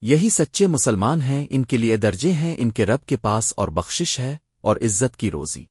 یہی سچے مسلمان ہیں، ان کے لیے درجے ہیں، ان کے رب کے پاس اور بخشش ہے اور عزت کی روزی۔